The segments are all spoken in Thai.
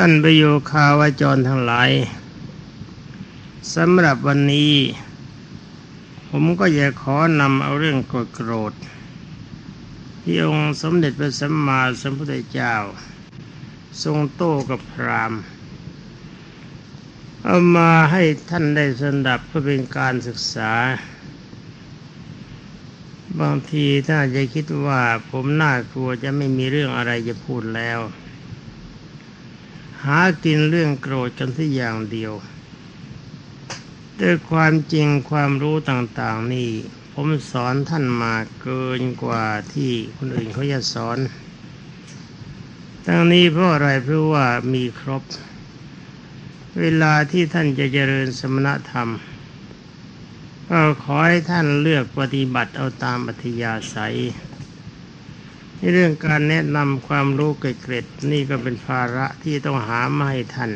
ท่านประโยคาวาจรทั้งหลายสำหรับวันนี้ ผมก็อยากขอนำเอาเรื่องโกรธโกรธ ที่องค์สมเด็จพระสัมมาสัมพุทธเจ้า ทรงโต้กับพรามเอามาให้ท่านได้สดับเพื่อเป็นการศึกษา บางทีถ้าจะคิดว่าผมน่ากลัวจะไม่มีเรื่องอะไรจะพูดแล้ว หากินเรื่องโกรธกันที่อย่างเดียวด้วยความจริงความรู้ต่างๆนี่ ผมสอนท่านมาเกินกว่าที่คนอื่นเขาจะสอน ทั้งนี้เพราะอะไรเพราะว่ามีครบ เวลาที่ท่านจะเจริญสมณธรรมก็ขอให้ท่านเลือกปฏิบัติเอาตามอัธยาศัย ในเรื่องการแนะนำความรู้เกร็ดๆนี่ก็เป็นภาระที่ต้องหามาให้ท่าน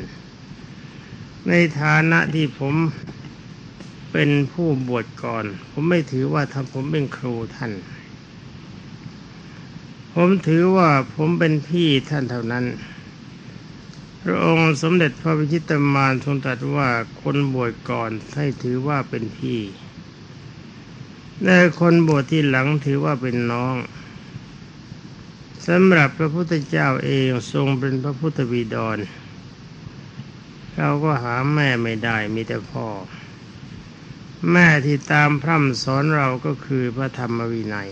ในฐานะที่ผมเป็นผู้บวชก่อน ผมไม่ถือว่าทำผมเป็นครูท่าน ผมถือว่าผมเป็นพี่ท่านเท่านั้น พระองค์สมเด็จพระวิชิตมารทรงตรัสว่าคนบวชก่อนให้ถือว่าเป็นพี่และคนบวชที่หลังถือว่าเป็นน้อง สำหรับพระพุทธเจ้าเองทรงเป็นพระพุทธบิดร เราก็หาแม่ไม่ได้มีแต่พ่อ แม่ที่ตามพร่ำสอนเราก็คือพระธรรมวินัย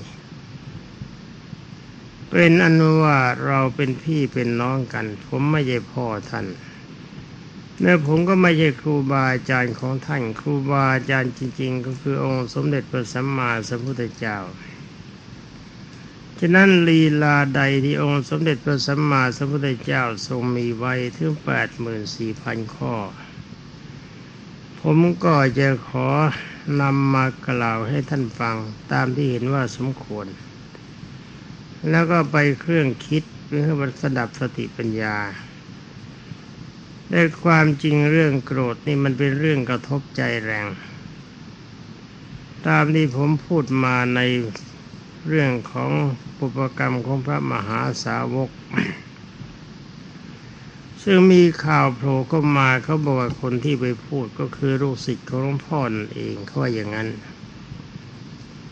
เป็นอนุว่าเราเป็นพี่เป็นน้องกัน ผมไม่ใช่พ่อท่านและผมก็ไม่ใช่ครูบาอาจารย์ของท่าน ครูบาอาจารย์จริง ๆ ก็คือองค์สมเด็จพระสัมมาสัมพุทธเจ้า ฉะนั้นลีลาใดที่องค์สมเด็จพระสัมมาสัมพุทธเจ้าทรงมีไว้ถึงแปดหมื่นสี่พันข้อ ผมก็จะขอนำมากล่าวให้ท่านฟังตามที่เห็นว่าสมควร แล้วก็ไปเครื่องคิดเพื่อสดับสติปัญญาได้ความจริงเรื่องโกรธนี่มันเป็นเรื่องกระทบใจแรง ตามที่ผมพูดมาใน เรื่องของปุปกรรมของพระมหาสาวก ซึ่งมีข่าวโผล่เข้ามาเขาบอกว่าคนที่ไปพูดก็คือลูกศิษย์ของหลวงพ่อนั่นเองเขาว่าอย่างนั้น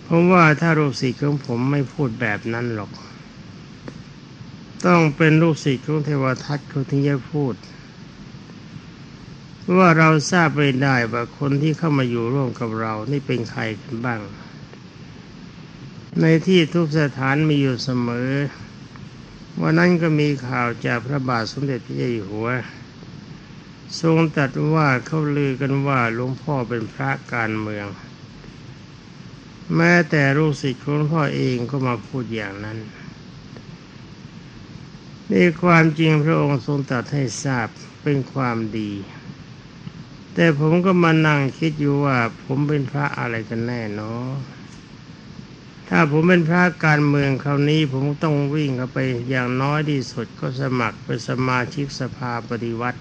ผมว่าถ้าลูกศิษย์ของผมไม่พูดแบบนั้นหรอก ต้องเป็นลูกศิษย์ของเทวทัตเขาถึงจะพูดเพราะว่าเราทราบไปได้ว่าคนที่เข้ามาอยู่ร่วมกับเรานี่เป็นใครกันบ้าง ในที่ทุกสถานมีอยู่เสมอ วันนั้นก็มีข่าวจากพระบาทสมเด็จพระเจ้าอยู่หัว ทรงตรัสว่าเขาลือกันว่าหลวงพ่อเป็นพระการเมือง แม้แต่ลูกศิษย์ของหลวงพ่อเองก็มาพูดอย่างนั้นนี่ความจริงพระองค์ทรงตรัสให้ทราบเป็นความดี แต่ผมก็มานั่งคิดอยู่ว่าผมเป็นพระอะไรกันแน่เนาะ ถ้าผมเป็นพระการเมืองคราวนี้ผมต้องวิ่งเข้าไปอย่างน้อยที่สุดก็สมัครเป็นสมาชิกสภาปฏิวัติ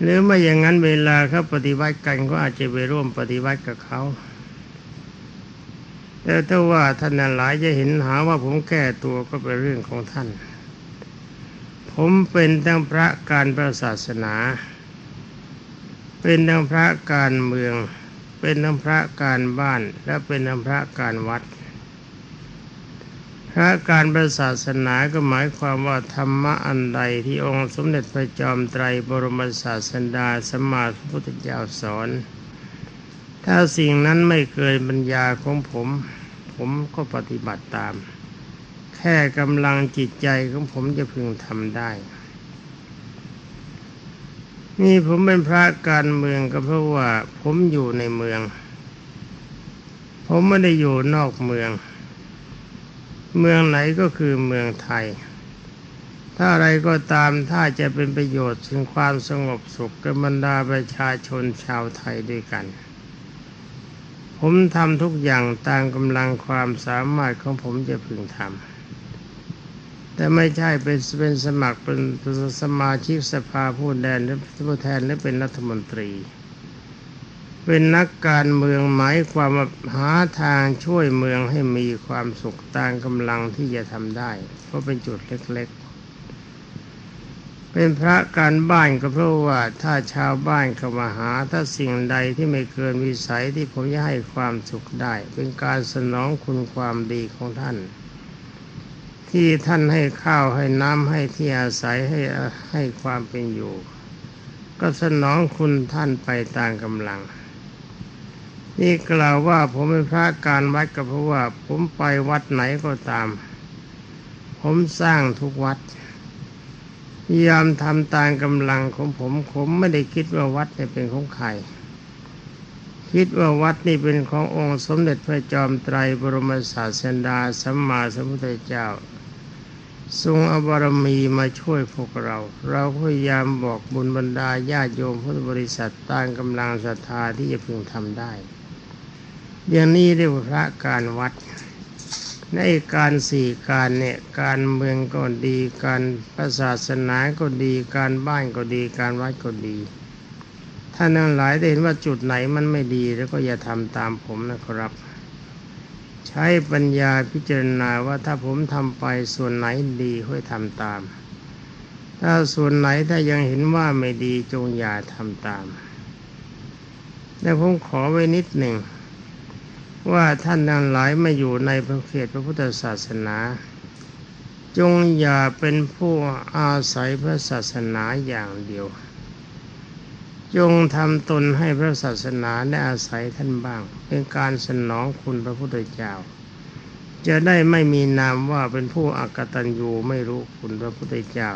หรือไม่อย่างนั้นเวลาเขาปฏิวัติกันก็อาจจะไปร่วมปฏิวัติกับเขาแต่ถ้าว่าท่านหลายจะเห็นหาว่าผมแก้ตัวก็เป็นเรื่องของท่าน ผมเป็นทั้งพระการพระศาสนา เป็นทั้งพระการเมือง เป็นทั้งพระการบ้านและเป็นทั้งพระการวัด พระการประศาสนาก็หมายความว่าธรรมะอันใดที่องค์สมเด็จพระจอมไตรบรมศาสดาสมมาพระพุทธเจ้าสอน ถ้าสิ่งนั้นไม่เกินปัญญาของผม ผมก็ปฏิบัติตาม แค่กำลังจิตใจของผมจะพึงทำได้ นี่ผมเป็นพระการเมืองก็เพราะว่า ผมอยู่ในเมือง ผมไม่ได้อยู่นอกเมือง เมืองไหนก็คือเมืองไทย ถ้าอะไรก็ตามถ้าจะเป็นประโยชน์ถึงความสงบสุขกับบรรดาประชาชนชาวไทยด้วยกัน ผมทำทุกอย่างตามกำลังความสามารถของผมจะพึงทำ แต่ไม่ใช่เป็นเป็นสมัครเป็นสมาชิกสภาผู้แทนหรือผู้แทนหรือเป็นรัฐมนตรี เป็นนักการเมืองหมายความว่าหาทางช่วยเมืองให้มีความสุขตามกำลังที่จะทำได้ เพราะเป็นจุดเล็ก ๆ เป็นพระการบ้านก็เพราะว่าถ้าชาวบ้านเข้ามาหาถ้าสิ่งใดที่ไม่เกินวิสัยที่ผมจะให้ความสุขได้ เป็นการสนองคุณความดีของท่าน ที่ท่านให้ข้าวให้น้ำให้ที่อาศัยให้ให้ความเป็นอยู่ ก็สนองคุณท่านไปตามกำลัง นี่กล่าวว่าผมเป็นพระการวัดก็เพราะว่า ผมไปวัดไหนก็ตาม ผมสร้างทุกวัดพยายามทำตามกำลังของผม ผมไม่ได้คิดว่าวัดนี่เป็นของใคร คิดว่าวัดนี่เป็นขององค์สมเด็จพระจอมไตรบรมศาสดาสัมมาสัมพุทธเจ้า ทรงอบารมีมาช่วยพวกเรา เราพยายามบอกบุญบรรดาญาติโยมพุทธบริษัทตามกำลังศรัทธาที่จะพึงทำได้อย่างนี้เรียกว่าพระการวัด ในการสี่การเนี่ยการเมืองก็ดีการศาสนาก็ดีการบ้านก็ดีการวัดก็ดีท่านทั้งหลายได้เห็นว่าจุดไหนมันไม่ดีแล้วก็อย่าทำตามผมนะครับ ใช้ปัญญาพิจารณาว่าถ้าผมทำไปส่วนไหนดีค่อยทำตาม ถ้าส่วนไหนถ้ายังเห็นว่าไม่ดีจงอย่าทำตาม แต่ผมขอไว้นิดหนึ่ง ว่าท่านทั้งหลายมาอยู่ในพระเขตพระพุทธศาสนา จงอย่าเป็นผู้อาศัยพระศาสนาอย่างเดียว จงทำตนให้พระศาสนาได้อาศัยท่านบ้าง เป็นการสนองคุณพระพุทธเจ้า จะได้ไม่มีนามว่าเป็นผู้อักตันยูไม่รู้คุณพระพุทธเจ้า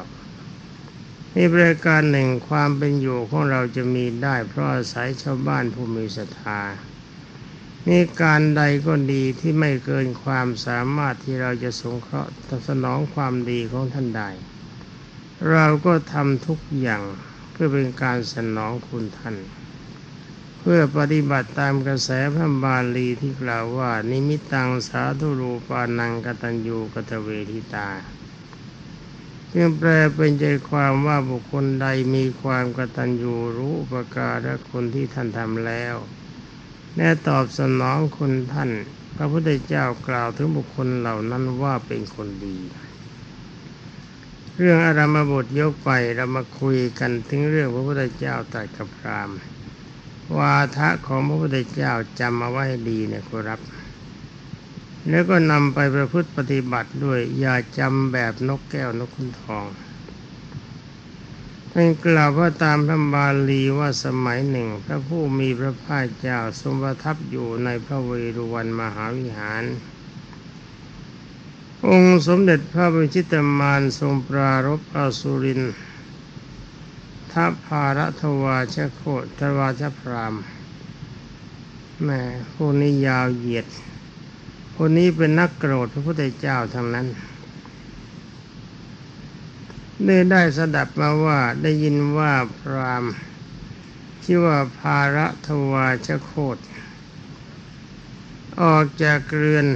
นี่บริการหนึ่งความเป็นอยู่ของเราจะมีได้เพราะอาศัยชาวบ้านผู้มีศรัทธานี่การใดก็ดีที่ไม่เกินความสามารถที่เราจะสงเคราะห์สนองความดีของท่านใดเราก็ทำทุกอย่าง พื่อเป็นการสนองคุณท่าน เพื่อปฏิบัติตามกระแสพระบาลีที่กล่าวว่า นิมิตังสาธุรูปานังกตัญญูกตเวทิตาจึงแปลเป็นใจความว่าบุคคลใดมีความกตัญญูรู้ประกาศและคนที่ท่านทำแล้วและตอบสนองคุณท่าน พระพุทธเจ้ากล่าวถึงบุคคลเหล่านั้นว่าเป็นคนดี เรื่องอารามบทยกไปเรามาคุยกันถึงเรื่องพระพุทธเจ้าตรัสกับพรามวาทะของพระพุทธเจ้าจำมาไว้ดีเนี่ยครับ แล้วก็นำไปประพฤติปฏิบัติด้วย อย่าจำแบบนกแก้วนกขุนทองท่านกล่าวว่าตามพระบาลีว่าสมัยหนึ่ง พระผู้มีพระภาคเจ้าทรงประทับอยู่ในพระเวรุวันมหาวิหาร องค์สมเด็จพระบรมชิตมานทรงปรารบอสุรินทัพพารทวาชโคทวาชพรามแม่พวกนี้ยาวเหยียดพวกนี้เป็นนักโกรธพระพุทธเจ้าทั้งนั้นได้ได้สดับมาว่าได้ยินว่าพรามชื่อว่าภาระทวาชโคตออกจากเรือน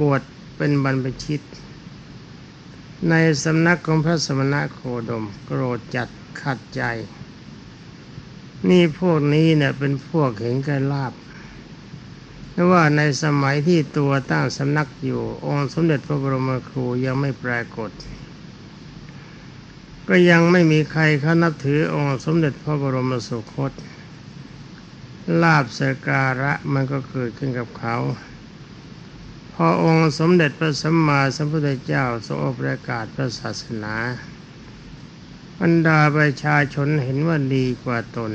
บวช เป็นบรรพชิต ในสำนักของพระสมณะโคดม โกรธจัดขัดใจ นี่พวกนี้เนี่ยเป็นพวกเห็นกันลาบเพราะว่าในสมัยที่ตัวตั้งสำนักอยู่ องค์สมเด็จพระบรมครูยังไม่ปรากฏ ก็ยังไม่มีใครเขานับถือองค์สมเด็จพระบรมสุคตลาบสการะมันก็เกิดขึ้นกับเขา พอองค์สมเด็จพระสัมมาสัมพุทธเจ้าทรงประกาศพระศาสนาบรรดาประชาชนเห็นว่าดีกว่าตน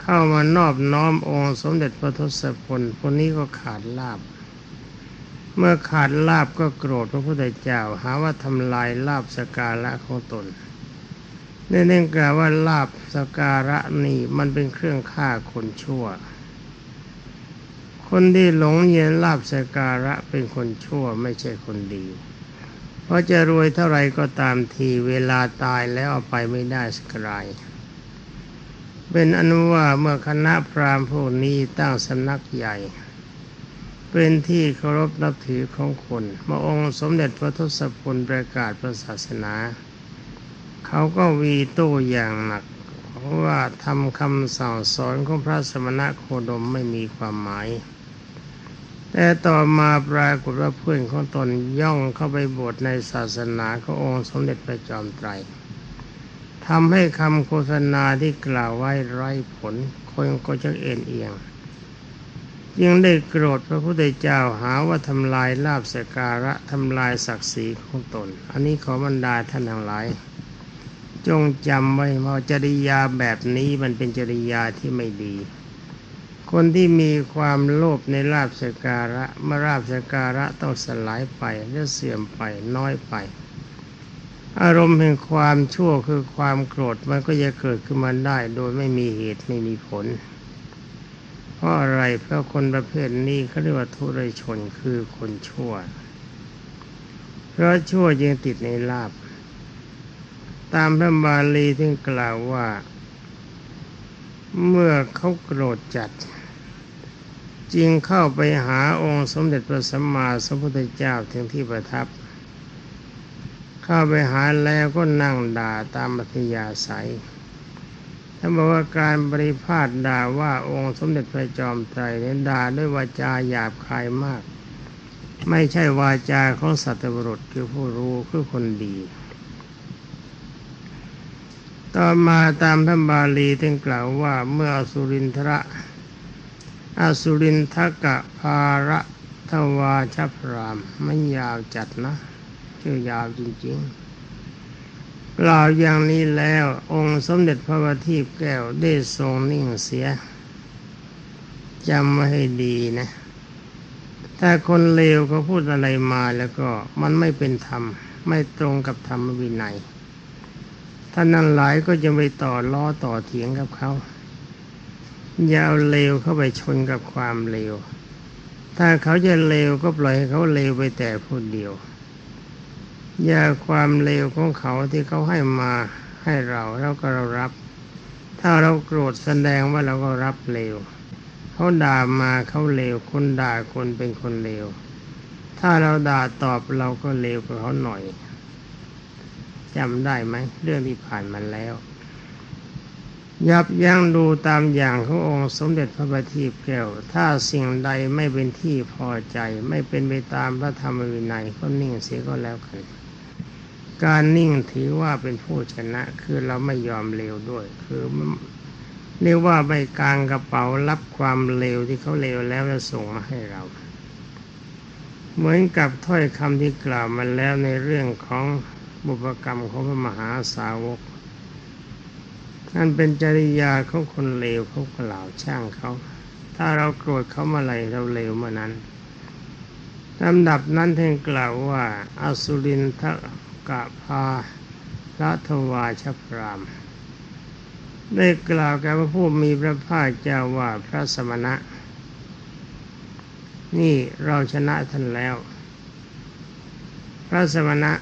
เข้ามานอบน้อมองค์สมเด็จพระทศพลพวกนี้ก็ขาดลาบ เมื่อขาดลาบก็โกรธพระพุทธเจ้า หาว่าทำลายลาบสการะของตนเนื่องกล่าวว่าลาบสการะนี่มันเป็นเครื่องฆ่าคนชั่ว คนที่หลงเย็นลาบสการะเป็นคนชั่วไม่ใช่คนดี เพราะจะรวยเท่าไรก็ตามทีเวลาตายแล้วเอาไปไม่ได้สักไรเป็นอนุว่าเมื่อคณะพราหมณ์พวกนี้ตั้งสำนักใหญ่ เป็นที่เคารพนับถือของคนมาองค์สมเด็จพระทศพลประกาศพระศาสนา เขาก็วีโต้อย่างหนักเพราะว่าทำคำสั่งสอนของพระสมณะโคดมไม่มีความหมาย แต่ต่ต่อมาปรากฏว่าเพื่อนของตนย่องเข้าไปบวชในศาสนาขององค์สมเด็จพระจอมไตรทำให้คำโฆษณาที่กล่าวไว้ไร้ผล คนก็จะเอ็นเอียงยังได้โกรธพระพุทธเจ้าหาว่าทำลายลาบสการะทำลายศักดิ์ศรีของตน อันนี้ขอบรรดาท่านทั้งหลาย จงจำไว้ว่าจริยาแบบนี้มันเป็นจริยาที่ไม่ดี คนที่มีความโลภในลาบสการะเมื่อลาบสการะต้องสลายไปและเสื่อมไปน้อยไป อารมณ์แห่งความชั่วคือความโกรธมันก็จะเกิดขึ้นมาได้ โดยไม่มีเหตุไม่มีผล เพราะอะไรเพราะคนประเภทนี้เขาเรียกว่าทุรชนคือคนชั่ว เพราะชั่วยังติดในลาบ ตามพระบาลีที่กล่าวว่าเมื่อเขาโกรธจัด จึงเข้าไปหาองค์สมเด็จพระสัมมาสัมพุทธเจ้าถึงที่ประทับ เข้าไปหาแล้วก็นั่งด่าตามมัธยาศัยท่านบอกว่าการบริพาทด่าว่าองค์สมเด็จพระจอมไตรเนี่ยด่าด้วยวาจาหยาบคายมาก ไม่ใช่วาจาของสัตบุรุษคือผู้รู้คือคนดี ต่อมาตามท่านบาลีท่านกล่าวว่าเมื่ออสุรินทระ อสุรินทกะภาระทวาชพรามมันยาวจัดนะชื่อยาวจริงๆกล่าวอย่างนี้แล้วองค์สมเด็จพระบัณฑิตแก้วได้ทรงนิ่งเสียจำมาให้ดีนะ ถ้าคนเลวเขาพูดอะไรมาแล้วก็มันไม่เป็นธรรม ไม่ตรงกับธรรมวินัยท่านนั้นหลายก็จะไปต่อล้อต่อเถียงกับเขา ย่าเอาเลวเข้าไปชนกับความเลว ถ้าเขาจะเลวก็ปล่อยให้เขาเลวไปแต่ผู้เดียว อย่าความเลวของเขาที่เขาให้มาให้เราแล้วก็เรารับ ถ้าเราโกรธแสดงว่าเราก็รับเลว เขาด่ามาเขาเลว คนด่าคนเป็นคนเลว ถ้าเราด่าตอบเราก็เลวกว่าเขาหน่อยจำได้ไหมเรื่องที่ผ่านมาแล้ว ยับยั้งดูตามอย่างขององค์สมเด็จพระบัณฑิตแก้ว ถ้าสิ่งใดไม่เป็นที่พอใจ ไม่เป็นไปตามพระธรรมวินัยก็นิ่งเสียก็แล้วกัน การนิ่งถือว่าเป็นผู้ชนะ คือเราไม่ยอมเลวด้วย คือเรียกว่าไม่กลางกระเป๋ารับความเลวที่เขาเลวแล้วแล้วส่งมาให้เรา เหมือนกับถ้อยคำที่กล่าวมาแล้วในเรื่องของบุพกรรมของพระมหาสาวก นั่นเป็นจริยาของคนเลวเขากล่าวช่างเขา ถ้าเราโกรธเขาเมื่อไรเราเลวเมื่อนั้นลำดับนั้นท่านกล่าวว่าอสุรินทกะพาพระทวาชพรามได้กล่าวแก่พระผู้มีพระภาคเจ้าว่าพระสมณะ นี่เราชนะท่านแล้ว พระสมณะ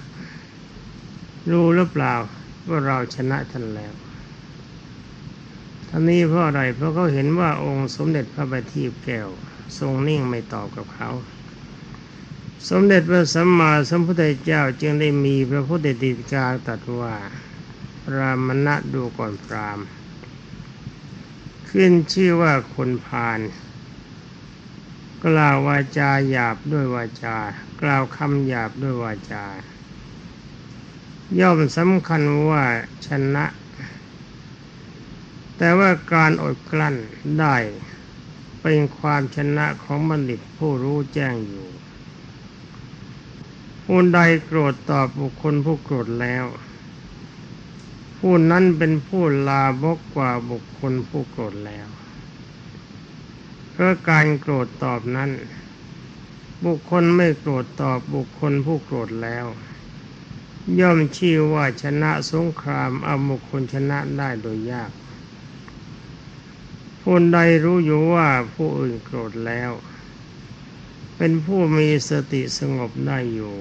รู้หรือเปล่าว่าเราชนะท่านแล้ว ท่านนี้เพราะอะไรเพราะเขาเห็นว่าองค์สมเด็จพระบัณฑิตแก้ว ทรงนิ่งไม่ตอบกับเขา สมเด็จพระสัมมาสัมพุทธเจ้าจึงได้มีพระพุทธติกาตรัสว่ารามณะดูก่อนพราม ขึ้นชื่อว่าคนพาลกล่าววาจาหยาบด้วยวาจา กล่าวคำหยาบด้วยวาจา ย่อมสำคัญว่าชนะ แต่ว่าการอดกลั้นได้เป็นความชนะของบัณฑิตผู้รู้แจ้งอยู่ผู้ใดโกรธตอบบุคคลผู้โกรธแล้ว ผู้นั้นเป็นผู้ลาบกกว่าบุคคลผู้โกรธแล้วเพราะการโกรธตอบนั้น บุคคลไม่โกรธตอบบุคคลผู้โกรธแล้ว ย่อมชื่อว่าชนะสงครามเอาบุคคลชนะได้โดยยาก ผู้ใดรู้อยู่ว่าผู้อื่นโกรธแล้ว เป็นผู้มีสติสงบได้อยู่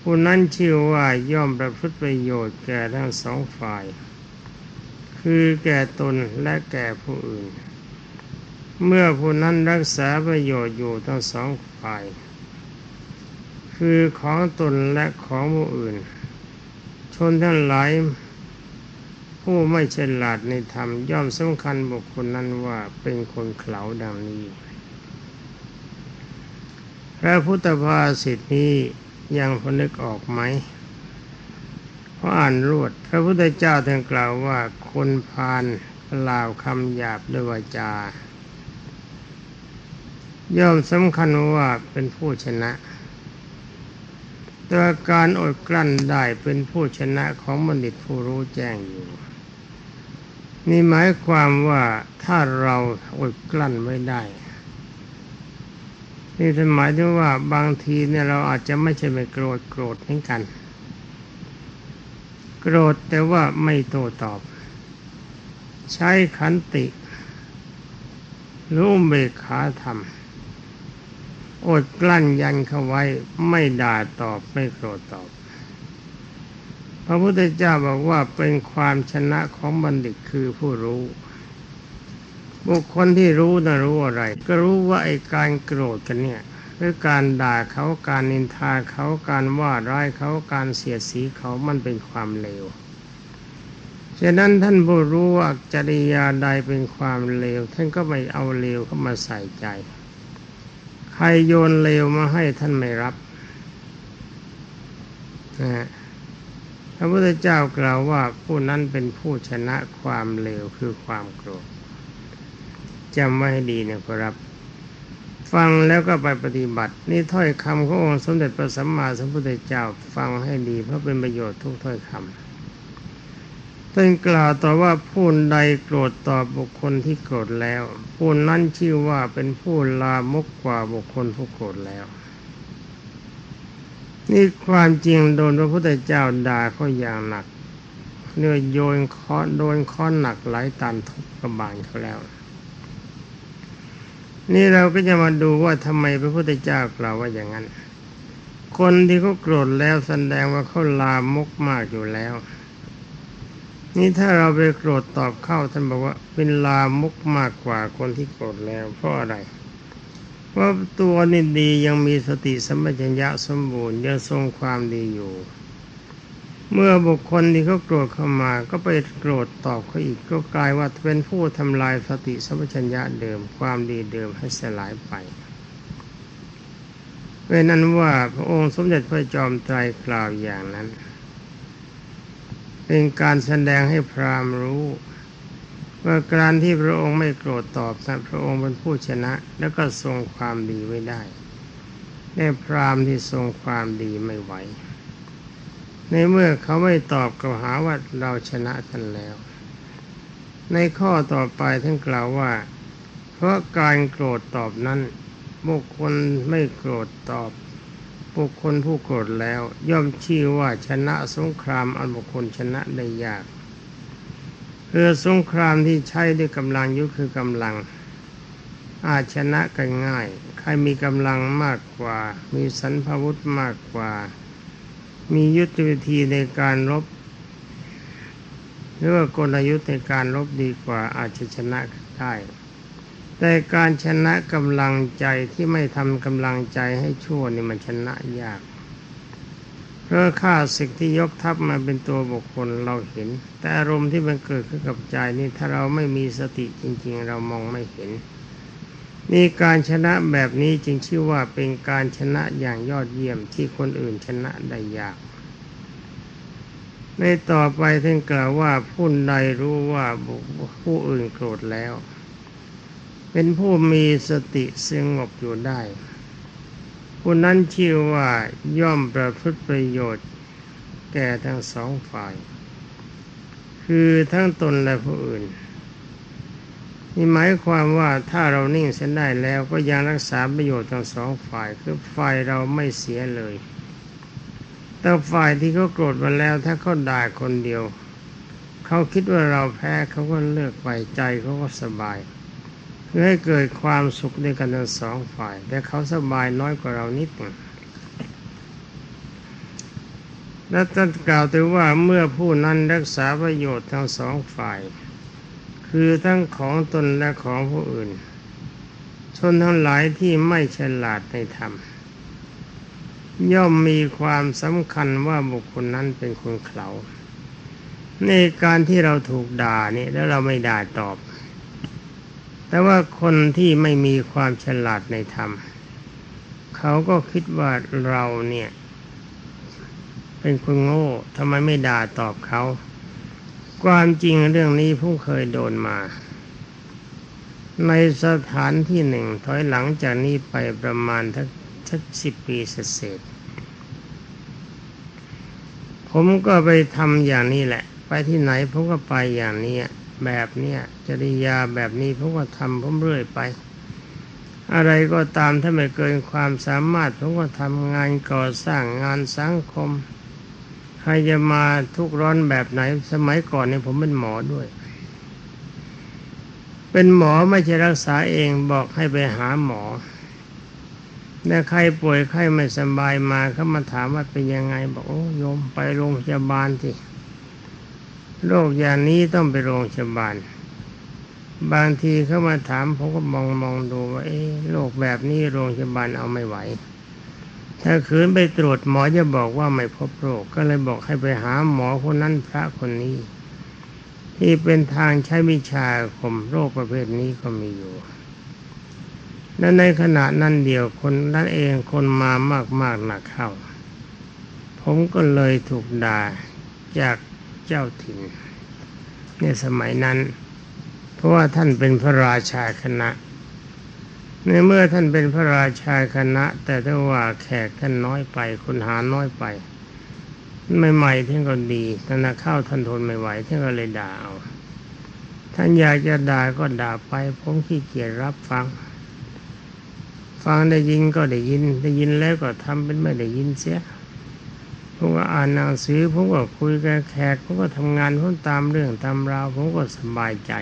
ผู้นั้นชื่อว่าย่อมประพฤติประโยชน์แก่ทั้งสองฝ่าย คือแก่ตนและแก่ผู้อื่น เมื่อผู้นั้นรักษาประโยชน์อยู่ทั้งสองฝ่าย คือของตนและของผู้อื่น ชนทั้งหลาย ผู้ไม่ฉลาดในธรรมย่อมสำคัญบุคคลนั้นว่าเป็นคนเขลาดังนี้ พระพุทธภาษิตนี้ยังพนึกออกไหมเพราะอ่านรวด พระพุทธเจ้าท่านกล่าวว่าคนพาลกล่าวคำหยาบด้วยวาจา ย่อมสำคัญว่าเป็นผู้ชนะแต่การอดกลั้นได้เป็นผู้ชนะของบัณฑิตผู้รู้แจ้งอยู่ นี่หมายความว่าถ้าเราอดกลั้นไม่ได้ นี่หมายถึงว่าบางทีเนี่ยเราอาจจะไม่ใช่ไม่โกรธโกรธเหมือนกัน โกรธแต่ว่าไม่โต้ตอบ ใช้ขันติรู้เบกขาธรรม อดกลั้นยันเข้าไว้ไม่ด่าตอบไม่โกรธตอบ ระพุทธเจ้าบอกว่าเป็นความชนะของบัณฑิตคือผู้รู้ บุคคลที่รู้นะรู้อะไร ก็รู้ว่าไอ้การโกรธกันเนี่ยคือการด่าเขาการนินทาเขาการว่าร้ายเขาการเสียดสีเขามันเป็นความเลวฉะนั้นท่านผู้รู้ว่าจริยาใดเป็นความเลว ท่านก็ไม่เอาเลวเข้ามาใส่ใจ ใครโยนเลวมาให้ท่านไม่รับนะ ระพุทธเจ้ากล่าวว่าผู้นั้นเป็นผู้ชนะความเลวคือความโกรธจำไว้ให้ดีนะครับ ฟังแล้วก็ไปปฏิบัติ นี่ถ้อยคำขององค์สมเด็จพระสัมมาสัมพุทธเจ้าฟังให้ดีเพราะเป็นประโยชน์ทุกถ้อยคำท่านกล่าวต่อว่าผู้ใดโกรธต่อบุคคลที่โกรธแล้ว ผู้นั้นชื่อว่าเป็นผู้ลามกกว่าบุคคลผู้โกรธแล้ว นี่ความจริงโดนพระพุทธเจ้าด่าเขาอย่างหนักเนื้อโยนค้อนโดนค้อนหนักหลายตันทุบกระบาลเขาแล้ว นี่เราก็จะมาดูว่าทำไมพระพุทธเจ้ากล่าวว่าอย่างนั้น คนที่เขาโกรธแล้วแสดงว่าเขาลามกมากอยู่แล้ว นี่ถ้าเราไปโกรธตอบเข้าท่านบอกว่าเป็นลามกมากกว่าคนที่โกรธแล้วเพราะอะไรเพราะตัวนี่ดียังมีสติสัมปชัญญะสมบูรณ์ยังทรงความดีอยู่ เมื่อบุคคลที่เขาโกรธเข้ามาก็ไปโกรธตอบเขาอีกก็กลายว่าเป็นผู้ทำลายสติสัมปชัญญะเดิมความดีเดิมให้สลายไปเป็นนั้นว่าพระองค์สมเด็จพระจอมไตรกล่าวอย่างนั้น เป็นการแสดงให้พรามรู้ ว่าการที่พระองค์ไม่โกรธตอบนะพระองค์เป็นผู้ชนะ แล้วก็ทรงความดีไว้ได้ในพรามที่ทรงความดีไม่ไหว ในเมื่อเขาไม่ตอบก็หาว่าเราชนะท่านแล้ว ในข้อต่อไปท่านกล่าวว่า เพราะการโกรธตอบนั้นบุคคลไม่โกรธตอบบุคคลผู้โกรธแล้ว ย่อมชื่อว่าชนะสงครามอันบุคคลชนะได้ยาก คือสงครามที่ใช้ด้วยกำลังยุคือกำลัง อาจชนะกันง่าย ใครมีกำลังมากกว่า มีสันพวุธมากกว่า มียุทธวิธีในการรบ หรือว่ากลยุทธ์ในการรบดีกว่าอาจจะชนะได้แต่การชนะกำลังใจที่ไม่ทำกำลังใจให้ชั่วนี่มันชนะยาก เพราะข้าศึกที่ยกทัพมาเป็นตัวบุคคลเราเห็น แต่อารมณ์ที่มันเกิดขึ้นกับใจนี่ถ้าเราไม่มีสติจริง ๆ เรามองไม่เห็น นี่การชนะแบบนี้จึงชื่อว่าเป็นการชนะอย่างยอดเยี่ยมที่คนอื่นชนะได้ยาก ในต่อไปท่านกล่าวว่าผู้ใดรู้ว่าผู้อื่นโกรธแล้ว เป็นผู้มีสติสงบอยู่ได้ ผู้นั้นชื่อว่าย่อมประพฤติประโยชน์ แก่ทั้งสองฝ่าย คือทั้งตนและผู้อื่นนี่หมายความว่าถ้าเรานิ่งเส้นได้แล้วก็ยังรักษาประโยชน์ทั้งสองฝ่าย คือฝ่ายเราไม่เสียเลย แต่ฝ่ายที่เขาโกรธมาแล้วถ้าเขาด่าคนเดียว เขาคิดว่าเราแพ้เขาก็เลิกไปใจเขาก็สบาย เพื่อให้เกิดความสุขด้วยกันทั้งสองฝ่าย แต่เขาสบายน้อยกว่าเรานิดหนึ่งและท่านกล่าวถึงว่าเมื่อผู้นั้นรักษาประโยชน์ทั้งสองฝ่าย คือทั้งของตนและของผู้อื่น ชนทั้งหลายที่ไม่ฉลาดในธรรม ย่อมมีความสำคัญว่าบุคคลนั้นเป็นคนเขาในการที่เราถูกด่านี่แล้วเราไม่ด่าตอบ แต่ว่าคนที่ไม่มีความฉลาดในธรรม เขาก็คิดว่าเราเนี่ย เป็นคนโง่ทำไมไม่ด่าตอบเขา ความจริงเรื่องนี้ผมเคยโดนมา ในสถานที่หนึ่งถอยหลังจากนี้ไปประมาณทักทักสิบปีเศษผมก็ไปทำอย่างนี้แหละ ไปที่ไหนผมก็ไปอย่างนี้ แบบเนี้ยจริยาแบบนี้ผมก็ทำผมเรื่อยไป อะไรก็ตามถ้าไม่เกินความสามารถผมก็ทำงานก่อสร้างงานสังคมใครจะมาทุกร้อนแบบไหน สมัยก่อนเนี่ยผมเป็นหมอด้วย เป็นหมอไม่ใช่รักษาเองบอกให้ไปหาหมอถ้าใครป่วยใครไม่สบายมาเขามาถามว่าเป็นยังไง บอกโอ้โยมไปโรงพยาบาลที่ โรคอย่างนี้ต้องไปโรงพยาบาล บางทีเขามาถามผมก็มองมองดูว่าเอ๊โรคแบบนี้โรงพยาบาลเอาไม่ไหว ถ้าขืนไปตรวจหมอจะบอกว่าไม่พบโรคก็เลยบอกให้ไปหาหมอคนนั้นพระคนนี้ ที่เป็นทางใช้วิชาข่มโรคประเภทนี้ก็มีอยู่และในขณะนั้นเดียวคนนั้นเองคนมามากมากหนักเข้า ผมก็เลยถูกด่าจาก เจ้าถิ่นในสมัยนั้น เพราะว่าท่านเป็นพระราชาคณะ ในเมื่อท่านเป็นพระราชาคณะ แต่ถ้าว่าแขกท่านน้อยไปคนหาน้อยไปใหม่ๆท่านก็ดีท่านเข้าท่านทนไม่ไหวท่านก็เลยด่าเอาท่านอยากจะด่าก็ด่าไปผมขี้เกียจรับฟัง ฟังได้ยินก็ได้ยิน ได้ยินแล้วก็ทำเป็นไม่ได้ยินเสีย ผมก็อ่านหนังสือผมก็คุยกับแขกผมก็ทำงานผมตามเรื่องตามราวผมก็สบายใจ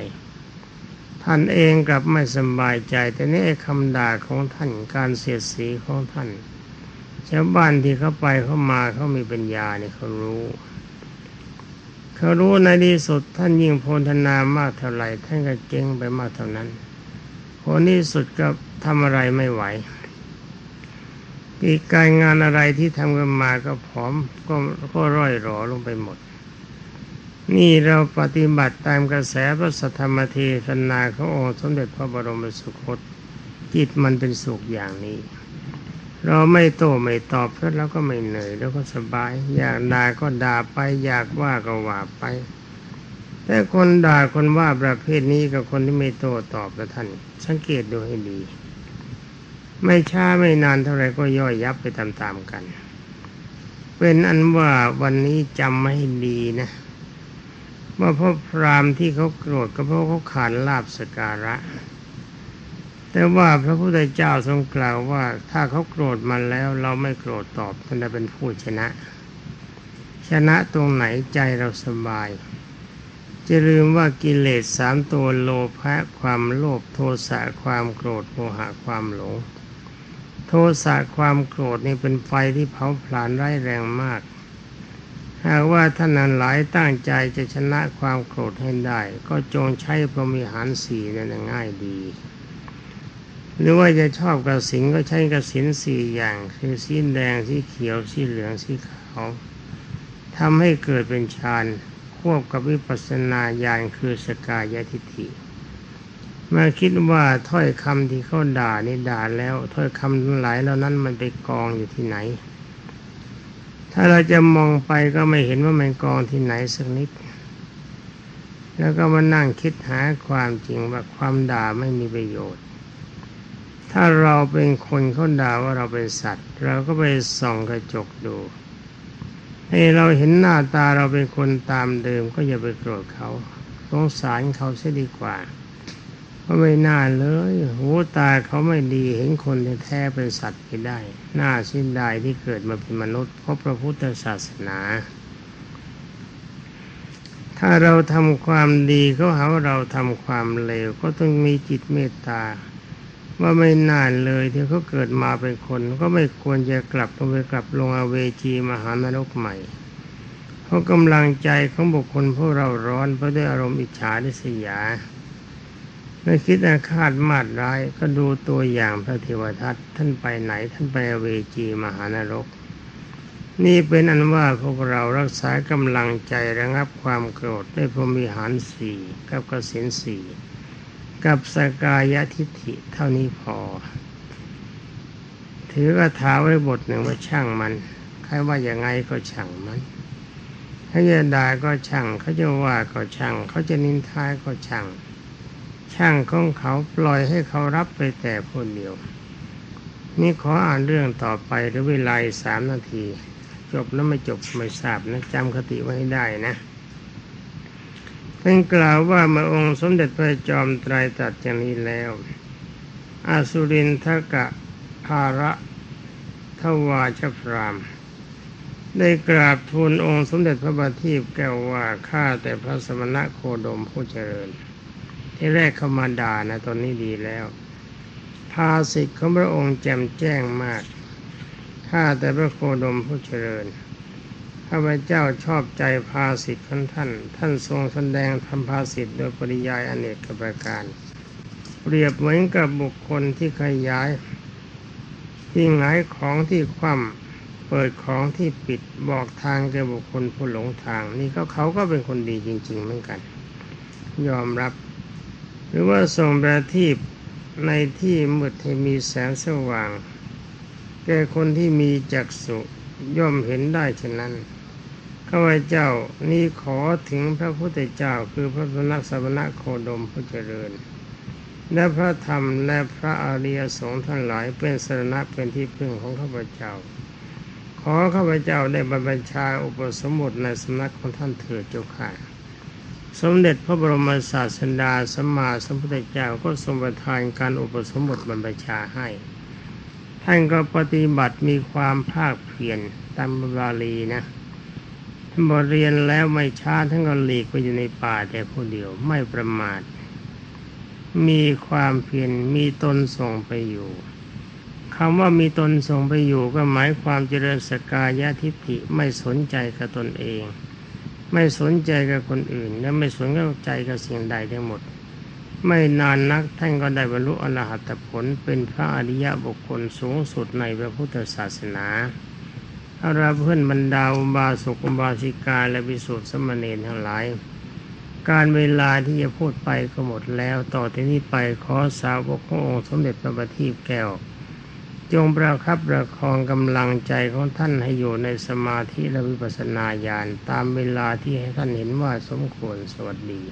ท่านเองกลับไม่สบายใจ แต่นี่ไอ้คำด่าของท่านการเสียดสีของท่านชาวบ้านที่เขาไปเขามาเขามีปัญญาเนี่ยเขารู้เขารู้ในที่สุดท่านยิ่งโพธนามากเท่าไหร่ท่านก็เจ๊งไปมากเท่านั้นผลที่สุดก็ทำอะไรไม่ไหว อีกการงานอะไรที่ทำกันมาก็ผอมก็ก็ร่อยหรอลงไปหมด นี่เราปฏิบัติตามกระแสพระสัทธรรมเทศนาขององค์สมเด็จพระบรมสุคตจิตมันเป็นสุขอย่างนี้ เราไม่โต้ไม่ตอบแล้วก็ไม่เหนื่อยแล้วก็สบาย อยากด่าก็ด่าไปอยากว่าก็ว่าไป แต่คนด่าคนว่าประเภทนี้กับคนที่ไม่โต้ตอบแล้วท่าน สังเกตดูให้ดี ไม่ช้าไม่นานเท่าไรก็ย่อยยับไปตามๆกัน เป็นอันว่าวันนี้จำไม่ดีนะว่าพระพรามที่เขาโกรธก็เพราะเขาขาดลาบสการะ แต่ว่าพระพุทธเจ้าทรงกล่าวว่า ถ้าเขาโกรธมาแล้วเราไม่โกรธตอบท่านจะเป็นผู้ชนะ ชนะตรงไหนใจเราสบายจะลืมว่ากิเลสสามตัวโลภะความโลภโทสะความโกรธโมหะความหลง โทสะความโกรธนี่เป็นไฟที่เผาผลาญร้ายแรงมาก หากว่าท่านนั้นหลายตั้งใจจะชนะความโกรธให้ได้ ก็จงใช้พรหมิหารสี่นั่นง่ายดี หรือว่าจะชอบกระสินก็ใช้กระสินสี่อย่าง คือสีแดงสีเขียวสีเหลืองสีขาวทำให้เกิดเป็นฌานควบกับวิปัสสนาญาณคือสกายทิฏฐิ มาคิดว่าถ้อยคำที่เขาด่านี่ด่าแล้ว ถ้อยคำทั้งหลายเหล่านั้นมันไปกองอยู่ที่ไหน ถ้าเราจะมองไปก็ไม่เห็นว่ามันกองที่ไหนสักนิด แล้วก็มานั่งคิดหาความจริงว่าความด่าไม่มีประโยชน์ ถ้าเราเป็นคนเขาด่าว่าเราเป็นสัตว์ เราก็ไปส่องกระจกดูให้เราเห็นหน้าตาเราเป็นคนตามเดิมก็อย่าไปโกรธเขาสงสารเขาเสียดีกว่า ไม่น่าเลยหูตาเขาไม่ดีเห็นคนแท้เป็นสัตว์ไปได้ น่าสิ้นได้ที่เกิดมาเป็นมนุษย์ เพราะพระพุทธศาสนา ถ้าเราทำความดีเขาหาเราทำความเลวก็ต้องมีจิตเมตตา ว่าไม่นานเลยที่เขาเกิดมาเป็นคน ก็ไม่ควรจะกลับลงไปกลับลงอเวจีมหานรกใหม่เพราะกำลังใจของบุคคลพวกเราร้อนเพราะด้วยอารมณ์อิจฉาดิษยา ไม่คิดอาฆาตมาดร้าย ก็ดูตัวอย่างพระเทวทัตท่านไปไหนท่านไปเวจีมหานรก นี่เป็นอันว่าพวกเรารักษากำลังใจระงับความโกรธได้พรมีหารสี่กับกสินสี่กับสกายทิฐิเท่านี้พอ ถือกระถาไว้บทหนึ่งว่าช่างมันใครว่าอย่างไงก็ช่างมันเขาจะด่าก็ช่างเขาจะว่าก็ช่างเขาจะนินทาก็ช่าง ช่างของเขาปล่อยให้เขารับไปแต่คนเดียว นี่ขออ่านเรื่องต่อไปหรือเวลาสามนาที จบแล้วไม่จบไม่ทราบนะจำคติไว้ให้ได้นะท่านกล่าวว่าเมื่อองค์สมเด็จพระจอมไตรตรัสอย่างนี้แล้วอาสุรินทกะภาระทวาชพราม ได้กราบทูลองค์สมเด็จพระบาทีพแก้วว่าข้าแต่พระสมณะโคดมผู้เจริญ ที่แรกเขามาด่านะตอนนี้ดีแล้ว ภาสิทธิ์ของพระองค์แจ่มแจ้งมาก ข้าแต่พระโคดมผู้เจริญ ข้าพเจ้าชอบใจภาสิทธิ์ของท่าน ท่านทรงแสดงทำภาสิทธิ์โดยปริยายอเนกประการ เปรียบเหมือนกับบุคคลที่ขยายที่หงายของที่คว่ำเปิดของที่ปิดบอกทางแก่บุคคลผู้หลงทาง นี่ก็เขาก็เป็นคนดีจริง ๆ เหมือนกัน ยอมรับ รือว่าทรงประทีปในที่มืดให้มีแสงสว่าง แก่คนที่มีจักษุย่อมเห็นได้ฉะนั้นข้าพเจ้านี่ขอถึงพระพุทธเจ้าคือพระสนักสมณะโคดมผู้เจริญ และพระธรรมและพระอริยสงฆ์ทั้งหลายเป็นสรณะเป็นที่พึ่งของข้าพเจ้า ขอข้าพเจ้าได้บรรพชาอุปสมบทในสำนักของท่านเถิดเจ้าค่ะ สมเด็จพระบรมศาสดาสัมมาสัมพุทธเจ้าก็ทรงประทานการอุปสมบทบรรพชาให้ ท่านก็ปฏิบัติมีความภาคเพียรตามบาลีนะท่านบทเรียนแล้วไม่ช้าท่านก็หลีกไปอยู่ในป่าแต่ผู้เดียวไม่ประมาท มีความเพียรมีตนส่งไปอยู่คำว่ามีตนส่งไปอยู่ก็หมายความเจริญสกายะทิฏฐิไม่สนใจกับตนเอง ไม่สนใจกับคนอื่น และไม่สนใจกับสิ่งใดทั้งหมด ไม่นานนักท่านก็ได้บรรลุอรหัตผลเป็นพระอริยะบุคคลสูงสุดในพระพุทธศาสนาอาราเพื่อนบรรดาอุบาสกอุบาสิกาและวิสุทธิสมณีทั้งหลาย การเวลาที่จะพูดไปก็หมดแล้ว ต่อที่นี้ไปขอสาวกขององค์สมเด็จพระบัณฑิตแก้ว จงประคับประคองกำลังใจของท่านให้อยู่ในสมาธิและวิปัสสนาญาณตามเวลาที่ให้ท่านเห็นว่าสมควรสวัสดี